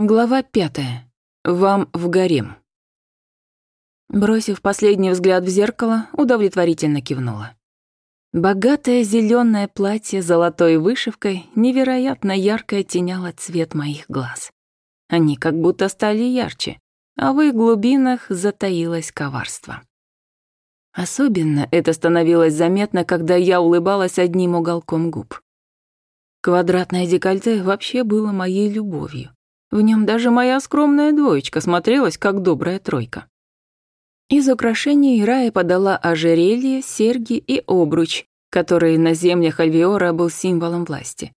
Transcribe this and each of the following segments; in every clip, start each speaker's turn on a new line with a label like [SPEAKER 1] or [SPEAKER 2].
[SPEAKER 1] Глава пятая. Вам в гарем. Бросив последний взгляд в зеркало, удовлетворительно кивнула. Богатое зеленое платье с золотой вышивкой невероятно ярко оттеняло цвет моих глаз. Они как будто стали ярче, а в их глубинах затаилось коварство. Особенно это становилось заметно, когда я улыбалась одним уголком губ. Квадратное декольте вообще было моей любовью. В нем даже моя скромная двоечка смотрелась, как добрая тройка. Из украшений Рая подала ожерелье, серьги и обруч, который на землях Альвиора был символом власти.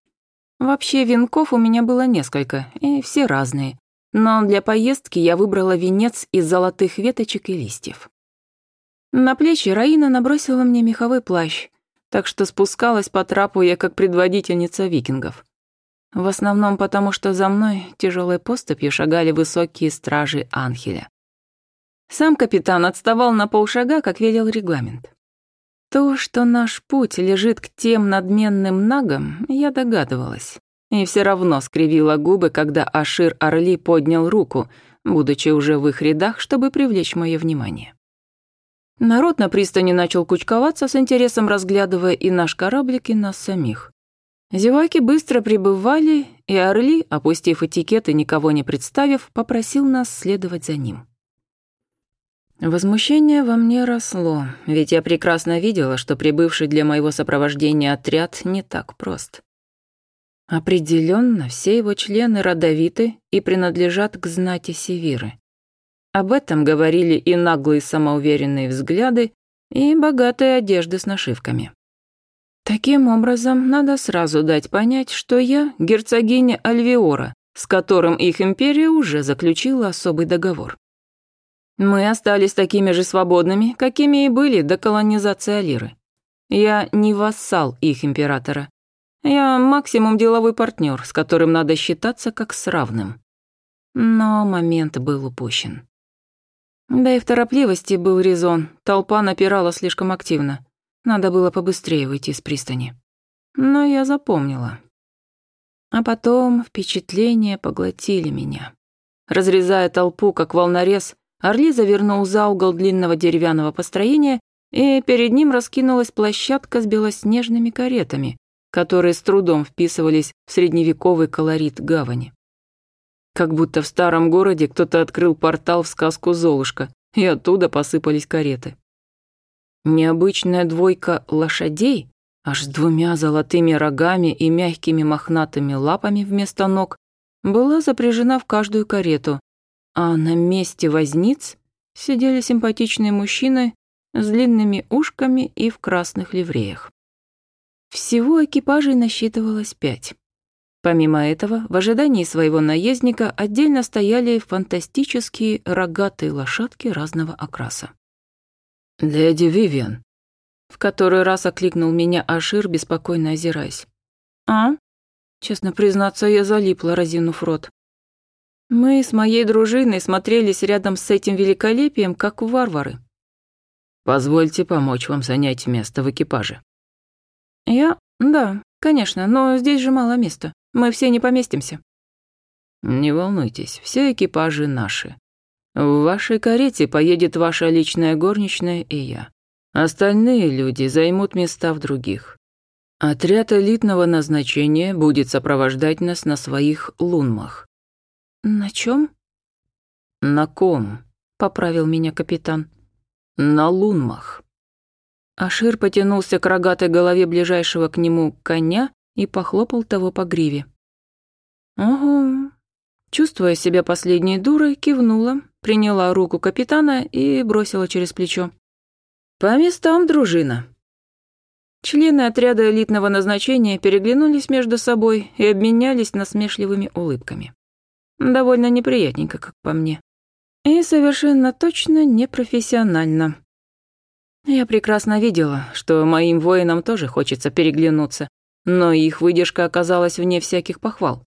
[SPEAKER 1] Вообще венков у меня было несколько, и все разные. Но для поездки я выбрала венец из золотых веточек и листьев. На плечи Раина набросила мне меховой плащ, так что спускалась по трапу я как предводительница викингов. В основном потому, что за мной тяжелой поступью шагали высокие стражи Анхеля. Сам капитан отставал на полшага, как велел регламент. То, что наш путь лежит к тем надменным нагам, я догадывалась. И все равно скривила губы, когда Ашир Орли поднял руку, будучи уже в их рядах, чтобы привлечь мое внимание. Народ на пристани начал кучковаться с интересом, разглядывая и наш кораблик, и нас самих. Зеваки быстро прибывали, и Орли, опустив этикет и никого не представив, попросил нас следовать за ним. Возмущение во мне росло, ведь я прекрасно видела, что прибывший для моего сопровождения отряд не так прост. Определенно, все его члены родовиты и принадлежат к знати Севиры. Об этом говорили и наглые самоуверенные взгляды, и богатые одежды с нашивками. Таким образом, надо сразу дать понять, что я герцогиня Альвиора, с которым их империя уже заключила особый договор. Мы остались такими же свободными, какими и были до колонизации Алиры. Я не вассал их императора. Я максимум деловой партнер, с которым надо считаться как с равным. Но момент был упущен. Да и в торопливости был резон, толпа напирала слишком активно. Надо было побыстрее выйти с пристани. Но я запомнила. А потом впечатления поглотили меня. Разрезая толпу, как волнорез, Орли завернул за угол длинного деревянного построения, и перед ним раскинулась площадка с белоснежными каретами, которые с трудом вписывались в средневековый колорит гавани. Как будто в старом городе кто-то открыл портал в сказку «Золушка», и оттуда посыпались кареты. Необычная двойка лошадей, аж с двумя золотыми рогами и мягкими мохнатыми лапами вместо ног, была запряжена в каждую карету, а на месте возниц сидели симпатичные мужчины с длинными ушками и в красных ливреях. Всего экипажей насчитывалось пять. Помимо этого, в ожидании своего наездника отдельно стояли фантастические рогатые лошадки разного окраса. «Леди Вивиан», — в который раз окликнул меня Ашир, беспокойно озираясь. «А?» Честно признаться, я залипла, разинув рот. Мы с моей дружиной смотрелись рядом с этим великолепием, как варвары. «Позвольте помочь вам занять место в экипаже». «Я? Да, конечно, но здесь же мало места. Мы все не поместимся». «Не волнуйтесь, все экипажи наши. В вашей карете поедет ваша личная горничная и я. Остальные люди займут места в других. Отряд элитного назначения будет сопровождать нас на своих лунмах. На чем? На ком? Поправил меня капитан. На лунмах. Ашир потянулся к рогатой голове ближайшего к нему коня и похлопал того по гриве. Ого. Чувствуя себя последней дурой, кивнула приняла руку капитана и бросила через плечо. «По местам, дружина». Члены отряда элитного назначения переглянулись между собой и обменялись насмешливыми улыбками. Довольно неприятненько, как по мне. И совершенно точно непрофессионально. Я прекрасно видела, что моим воинам тоже хочется переглянуться, но их выдержка оказалась вне всяких похвал.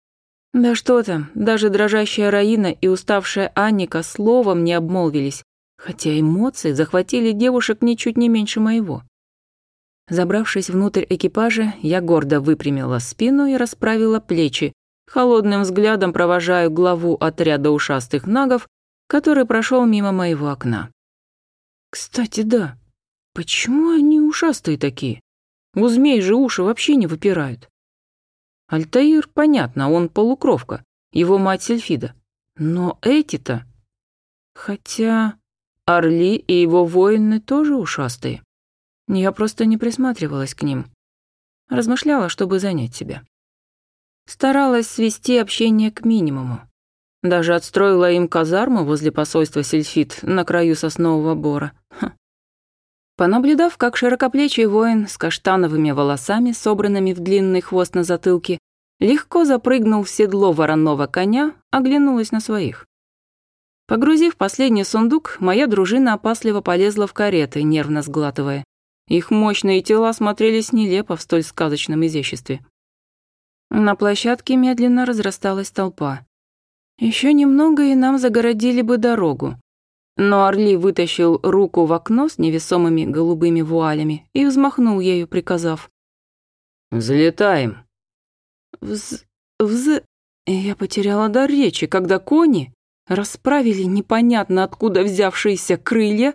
[SPEAKER 1] Да что там, даже дрожащая Раина и уставшая Анника словом не обмолвились, хотя эмоции захватили девушек ничуть не меньше моего. Забравшись внутрь экипажа, я гордо выпрямила спину и расправила плечи, холодным взглядом провожаю главу отряда ушастых нагов, который прошел мимо моего окна. Кстати, да, почему они ушастые такие? У змей же уши вообще не выпирают. Альтаир, понятно, он полукровка, его мать Сельфида. Но эти-то... Хотя... Орли и его воины тоже ушастые. Я просто не присматривалась к ним. Размышляла, чтобы занять себя. Старалась свести общение к минимуму. Даже отстроила им казарму возле посольства Сельфит на краю соснового бора. Ха, Понаблюдав, как широкоплечий воин с каштановыми волосами, собранными в длинный хвост на затылке, легко запрыгнул в седло вороного коня, оглянулась на своих. Погрузив последний сундук, моя дружина опасливо полезла в кареты, нервно сглатывая. Их мощные тела смотрелись нелепо в столь сказочном изяществе. На площадке медленно разрасталась толпа. Еще немного, и нам загородили бы дорогу. Но Орли вытащил руку в окно с невесомыми голубыми вуалями и взмахнул ею, приказав. «Залетаем». Вз... вз... Я потеряла дар речи, когда кони расправили непонятно откуда взявшиеся крылья,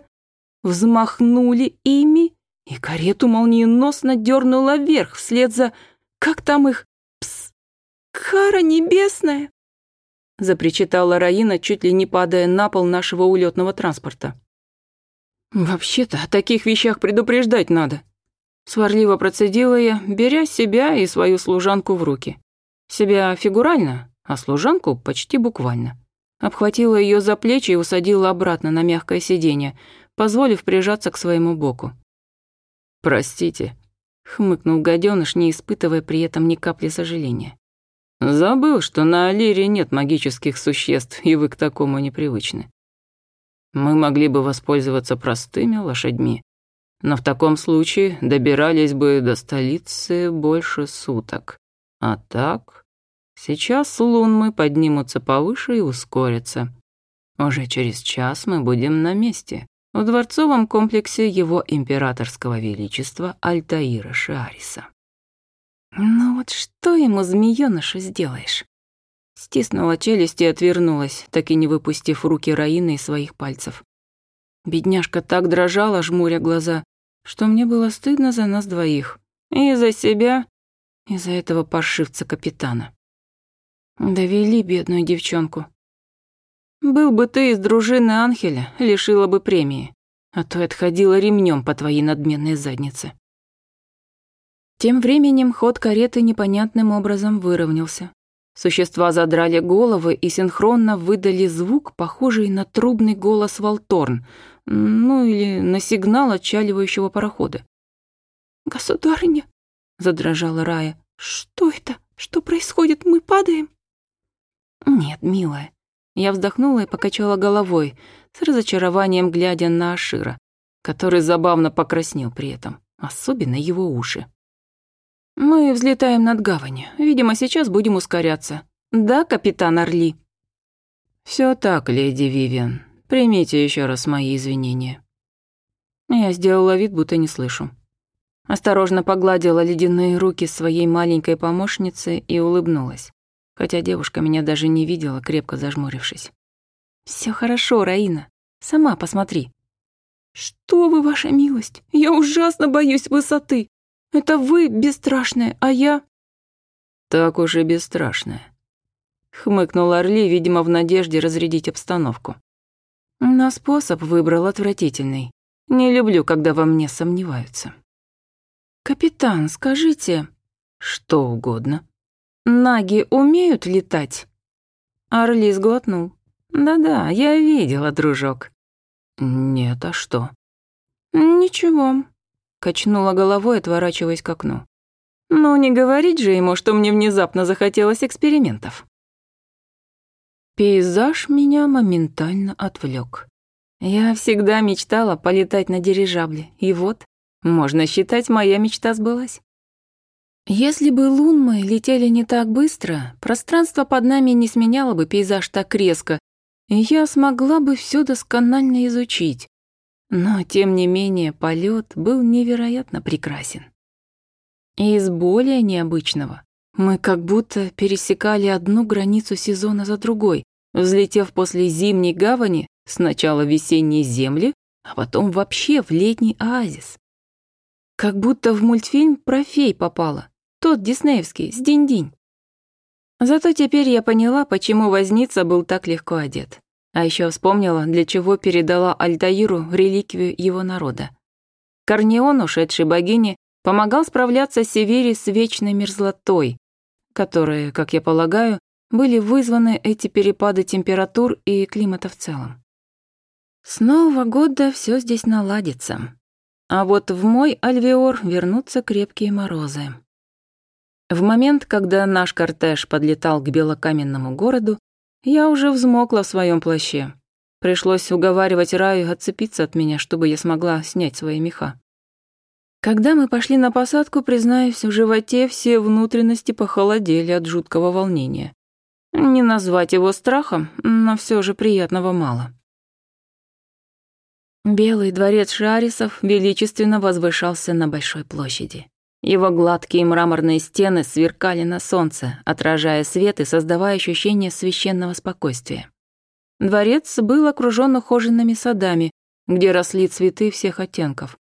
[SPEAKER 1] взмахнули ими, и карету молниеносно дернула вверх вслед за... Как там их? Пс! Кара небесная! – запричитала Раина, чуть ли не падая на пол нашего улетного транспорта. «Вообще-то о таких вещах предупреждать надо», – сварливо процедила я, беря себя и свою служанку в руки. Себя фигурально, а служанку почти буквально. Обхватила ее за плечи и усадила обратно на мягкое сиденье, позволив прижаться к своему боку. «Простите», — хмыкнул гаденыш, не испытывая при этом ни капли сожаления. Забыл, что на Алире нет магических существ, и вы к такому непривычны. Мы могли бы воспользоваться простыми лошадьми, но в таком случае добирались бы до столицы больше суток. А так, сейчас лунмы поднимутся повыше и ускорятся. Уже через час мы будем на месте, в дворцовом комплексе его императорского величества Альтаира Шиариса. «Ну вот что ему, змеёнышу, сделаешь?» Стиснула челюсть и отвернулась, так и не выпустив руки Раины из своих пальцев. Бедняжка так дрожала, жмуря глаза, что мне было стыдно за нас двоих. И за себя, и за этого паршивца-капитана. Довели бедную девчонку. Был бы ты из дружины Анхеля, лишила бы премии, а то отходила ремнем по твоей надменной заднице. Тем временем ход кареты непонятным образом выровнялся. Существа задрали головы и синхронно выдали звук, похожий на трубный голос Волторн, ну или на сигнал отчаливающего парохода. «Государыня!» — задрожала Рая. «Что это? Что происходит? Мы падаем?» «Нет, милая». Я вздохнула и покачала головой, с разочарованием глядя на Ашира, который забавно покраснел при этом, особенно его уши. «Мы взлетаем над гавань. Видимо, сейчас будем ускоряться. Да, капитан Орли?» Все так, леди Вивиан. Примите еще раз мои извинения». Я сделала вид, будто не слышу. Осторожно погладила ледяные руки своей маленькой помощницы и улыбнулась, хотя девушка меня даже не видела, крепко зажмурившись. Все хорошо, Раина. Сама посмотри». «Что вы, ваша милость! Я ужасно боюсь высоты!» Это вы бесстрашная, а я...» «Так уж и бесстрашная», — хмыкнул Орли, видимо, в надежде разрядить обстановку. «Но способ выбрал отвратительный. Не люблю, когда во мне сомневаются». «Капитан, скажите...» «Что угодно». «Наги умеют летать?» Орли сглотнул. «Да-да, я видела, дружок». «Нет, а что?» «Ничего качнула головой, отворачиваясь к окну. «Ну, не говорить же ему, что мне внезапно захотелось экспериментов». Пейзаж меня моментально отвлек. Я всегда мечтала полетать на дирижабле, и вот, можно считать, моя мечта сбылась. Если бы лунмы летели не так быстро, пространство под нами не сменяло бы пейзаж так резко, и я смогла бы все досконально изучить, но, тем не менее, полет был невероятно прекрасен. И из более необычного мы как будто пересекали одну границу сезона за другой, взлетев после зимней гавани сначала в весенние земли, а потом вообще в летний оазис. Как будто в мультфильм про фей попала, тот диснеевский, с день-день. Зато теперь я поняла, почему возница был так легко одет. А еще вспомнила, для чего передала Альтаиру реликвию его народа. Корнеон, ушедший богини, помогал справляться Севере с вечной мерзлотой, которые, как я полагаю, были вызваны эти перепады температур и климата в целом. С Нового года все здесь наладится. А вот в мой альвеор вернутся крепкие морозы. В момент, когда наш кортеж подлетал к белокаменному городу, я уже взмокла в своем плаще. Пришлось уговаривать Раю отцепиться от меня, чтобы я смогла снять свои меха. Когда мы пошли на посадку, признаюсь, в животе все внутренности похолодели от жуткого волнения. Не назвать его страхом, но все же приятного мало. Белый дворец Шарисов величественно возвышался на большой площади. Его гладкие мраморные стены сверкали на солнце, отражая свет и создавая ощущение священного спокойствия. Дворец был окружен ухоженными садами, где росли цветы всех оттенков.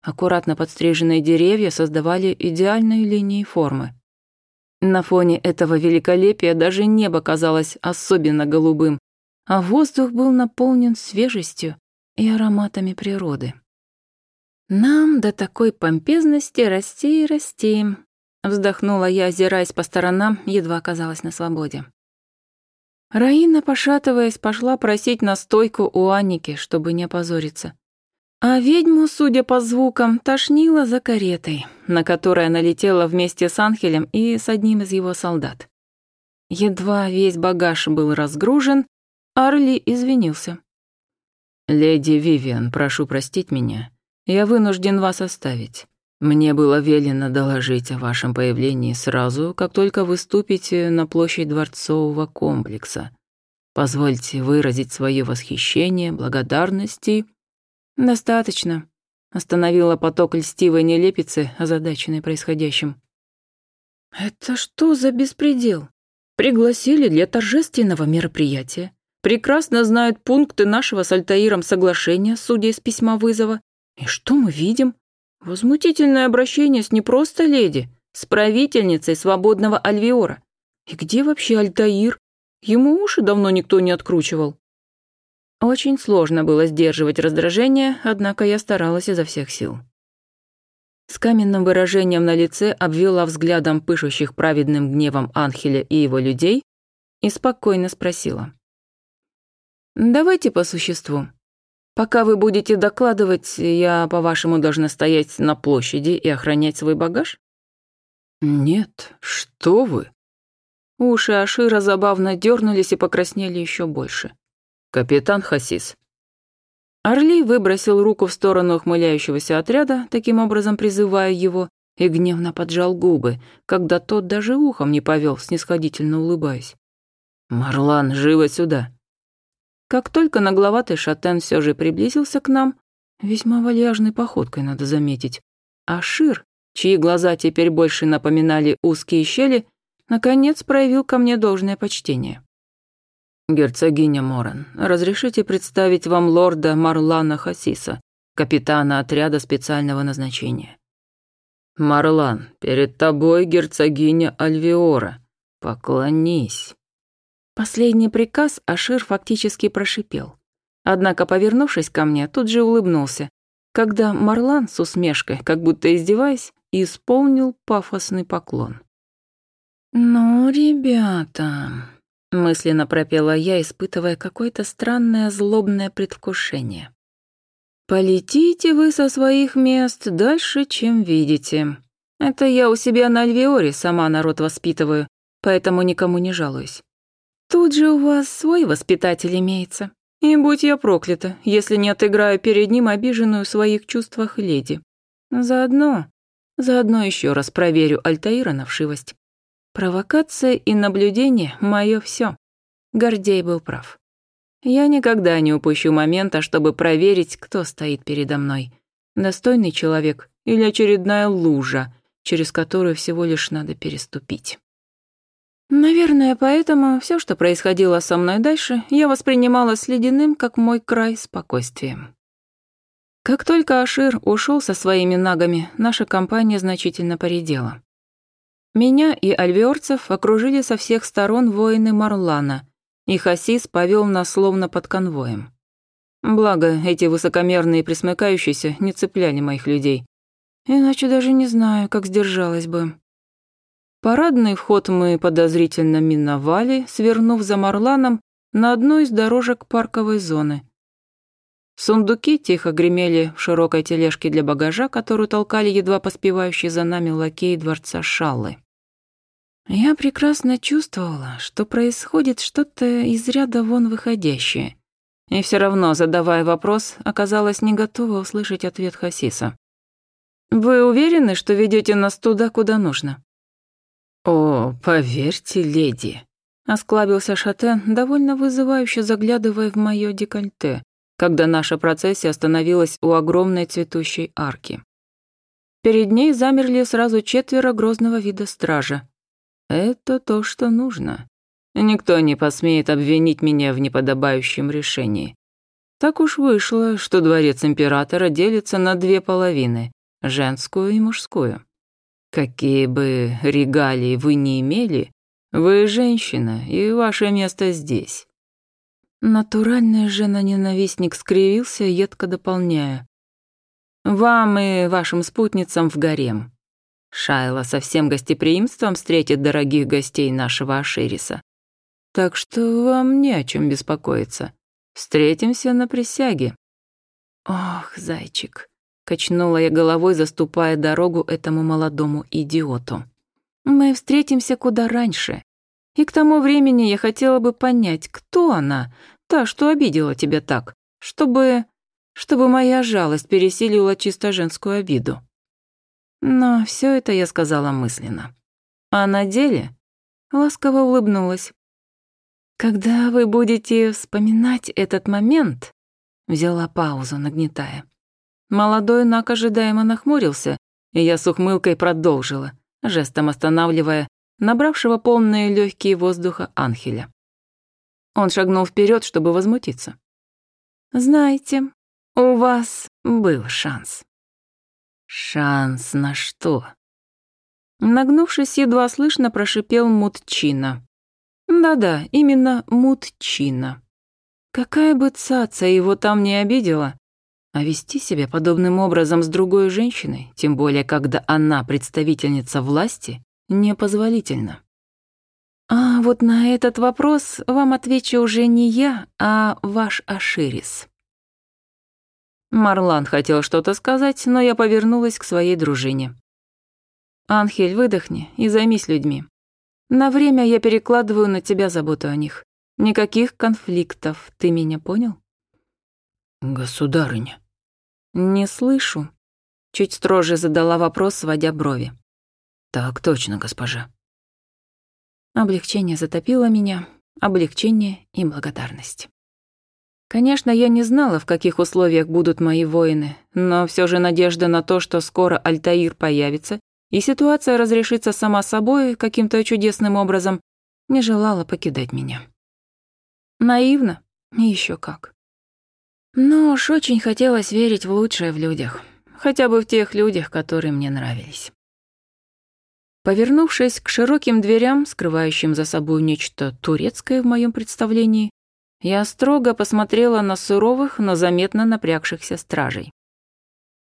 [SPEAKER 1] Аккуратно подстриженные деревья создавали идеальные линии формы. На фоне этого великолепия даже небо казалось особенно голубым, а воздух был наполнен свежестью и ароматами природы. «Нам до такой помпезности расти и расти», — вздохнула я, озираясь по сторонам, едва оказалась на свободе. Раина, пошатываясь, пошла просить настойку у Анники, чтобы не опозориться. А ведьму, судя по звукам, тошнило за каретой, на которой она летела вместе с Анхелем и с одним из его солдат. Едва весь багаж был разгружен, Арли извинился. «Леди Вивиан, прошу простить меня. Я вынужден вас оставить. Мне было велено доложить о вашем появлении сразу, как только вы ступите на площадь дворцового комплекса. Позвольте выразить свое восхищение, благодарность и...» «Достаточно», — остановила поток льстивой нелепицы, озадаченной происходящим. «Это что за беспредел? Пригласили для торжественного мероприятия. Прекрасно знают пункты нашего с Альтаиром соглашения, судя из письма вызова, и что мы видим? Возмутительное обращение с не просто леди, с правительницей свободного Альвиора. И где вообще Альтаир? Ему уши давно никто не откручивал. Очень сложно было сдерживать раздражение, однако я старалась изо всех сил. С каменным выражением на лице обвела взглядом пышущих праведным гневом Анхеля и его людей и спокойно спросила. «Давайте по существу. Пока вы будете докладывать, я, по-вашему, должна стоять на площади и охранять свой багаж? Нет, что вы? Уши Ашира забавно дернулись и покраснели еще больше. Капитан Хасис. Орли выбросил руку в сторону ухмыляющегося отряда, таким образом призывая его, и гневно поджал губы, когда тот даже ухом не повел, снисходительно улыбаясь. «Марлан, живо сюда!» Как только нагловатый шатен все же приблизился к нам, весьма вальяжной походкой, надо заметить, а Шир, чьи глаза теперь больше напоминали узкие щели, наконец проявил ко мне должное почтение. «Герцогиня Моран, разрешите представить вам лорда Марлана Хасиса, капитана отряда специального назначения». «Марлан, перед тобой герцогиня Альвиора. Поклонись». Последний приказ Ашир фактически прошипел. Однако, повернувшись ко мне, тут же улыбнулся, когда Марлан с усмешкой, как будто издеваясь, исполнил пафосный поклон. «Ну, ребята...» — мысленно пропела я, испытывая какое-то странное злобное предвкушение. «Полетите вы со своих мест дальше, чем видите. Это я у себя на Альвеоре сама народ воспитываю, поэтому никому не жалуюсь. Тут же у вас свой воспитатель имеется. И будь я проклята, если не отыграю перед ним обиженную в своих чувствах леди. Заодно, заодно еще раз проверю Альтаира на вшивость. Провокация и наблюдение — мое все. Гордей был прав. Я никогда не упущу момента, чтобы проверить, кто стоит передо мной. Достойный человек или очередная лужа, через которую всего лишь надо переступить. Наверное, поэтому все, что происходило со мной дальше, я воспринимала с ледяным, как мой край, спокойствием. Как только Ашир ушел со своими нагами, наша компания значительно поредела. Меня и Альверцев окружили со всех сторон воины Марлана, и Хасис повел нас словно под конвоем. Благо, эти высокомерные присмыкающиеся не цепляли моих людей. Иначе даже не знаю, как сдержалась бы. Парадный вход мы подозрительно миновали, свернув за Марланом на одну из дорожек парковой зоны. Сундуки тихо гремели в широкой тележке для багажа, которую толкали едва поспевающие за нами лакеи дворца Шаллы. Я прекрасно чувствовала, что происходит что-то из ряда вон выходящее. И все равно, задавая вопрос, оказалась не готова услышать ответ Хасиса. «Вы уверены, что ведете нас туда, куда нужно?»
[SPEAKER 2] «О, поверьте, леди», — осклабился Шатен, довольно вызывающе заглядывая в мое декольте, когда наша процессия остановилась у огромной цветущей арки. Перед ней замерли сразу четверо грозного вида стража. «Это то, что нужно. Никто не посмеет обвинить меня в неподобающем решении. Так уж вышло, что дворец императора делится на две половины — женскую и мужскую». Какие бы регалии вы ни имели, вы женщина, и ваше место здесь. Натуральный жена-ненавистник скривился, едко дополняя. Вам и вашим спутницам в гарем. Шайла со всем гостеприимством встретит дорогих гостей нашего Ашириса. Так что вам не о чем беспокоиться. Встретимся на присяге. Ох, зайчик, Качнула я головой, заступая дорогу этому молодому идиоту. «Мы встретимся куда раньше. И к тому времени я хотела бы понять, кто она, та, что обидела тебя так, чтобы... чтобы моя жалость пересилила чисто женскую обиду». Но все это я сказала мысленно. А на деле ласково улыбнулась. «Когда вы будете вспоминать этот момент...» Взяла паузу, нагнетая. Молодой Нак ожидаемо нахмурился, и я с ухмылкой продолжила, жестом останавливая набравшего полные легкие воздуха Анхеля. Он шагнул вперед, чтобы возмутиться. «Знаете, у вас был шанс». «Шанс на что?» Нагнувшись, едва слышно прошипел Мутчина. Да-да, именно Мутчина. Какая бы цаца его там не обидела, а вести себя подобным образом с другой женщиной, тем более когда она представительница власти, непозволительно. А вот на этот вопрос вам отвечу уже не я, а ваш Аширис. Марлан хотел что-то сказать, но я повернулась к своей дружине. «Анхель, выдохни и займись людьми. На время я перекладываю на тебя заботу о них. Никаких конфликтов, ты меня понял?» «Государыня»,
[SPEAKER 1] «Не слышу», — чуть строже задала вопрос, сводя брови.
[SPEAKER 2] «Так точно, госпожа».
[SPEAKER 1] Облегчение затопило меня, облегчение и благодарность. Конечно, я не знала, в каких условиях будут мои воины, но все же надежда на то, что скоро Альтаир появится, и ситуация разрешится сама собой каким-то чудесным образом, не желала покидать меня. Наивно? Еще как. Но уж очень хотелось верить в лучшее в людях, хотя бы в тех людях, которые мне нравились. Повернувшись к широким дверям, скрывающим за собой нечто турецкое в моем представлении, я строго посмотрела на суровых, но заметно напрягшихся стражей.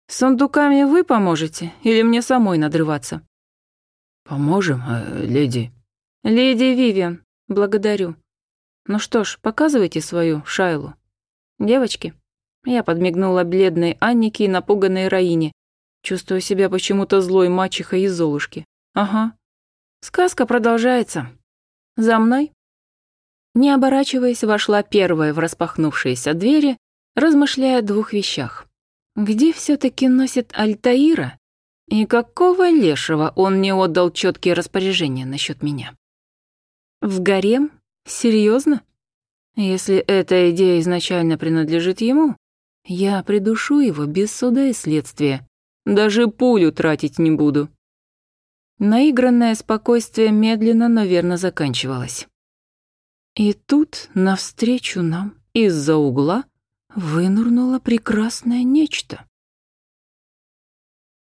[SPEAKER 1] «С сундуками вы поможете или мне самой надрываться?»
[SPEAKER 2] «Поможем, э, леди».
[SPEAKER 1] «Леди Вивиан, благодарю. Ну что ж, показывайте свою шайлу. Девочки». Я подмигнула бледной Аннике и напуганной Раине, чувствуя себя почему-то злой мачехой и Золушки. Ага. Сказка продолжается. За мной. Не оборачиваясь, вошла первая в распахнувшиеся двери, размышляя о двух вещах. Где все таки носит Альтаира? И какого лешего он не отдал четкие распоряжения насчет меня? В гарем? Серьезно? Если эта идея изначально принадлежит ему, я придушу его без суда и следствия. Даже пулю тратить не буду. Наигранное спокойствие медленно, но верно заканчивалось. И тут, навстречу нам, из-за угла, вынурнуло прекрасное нечто.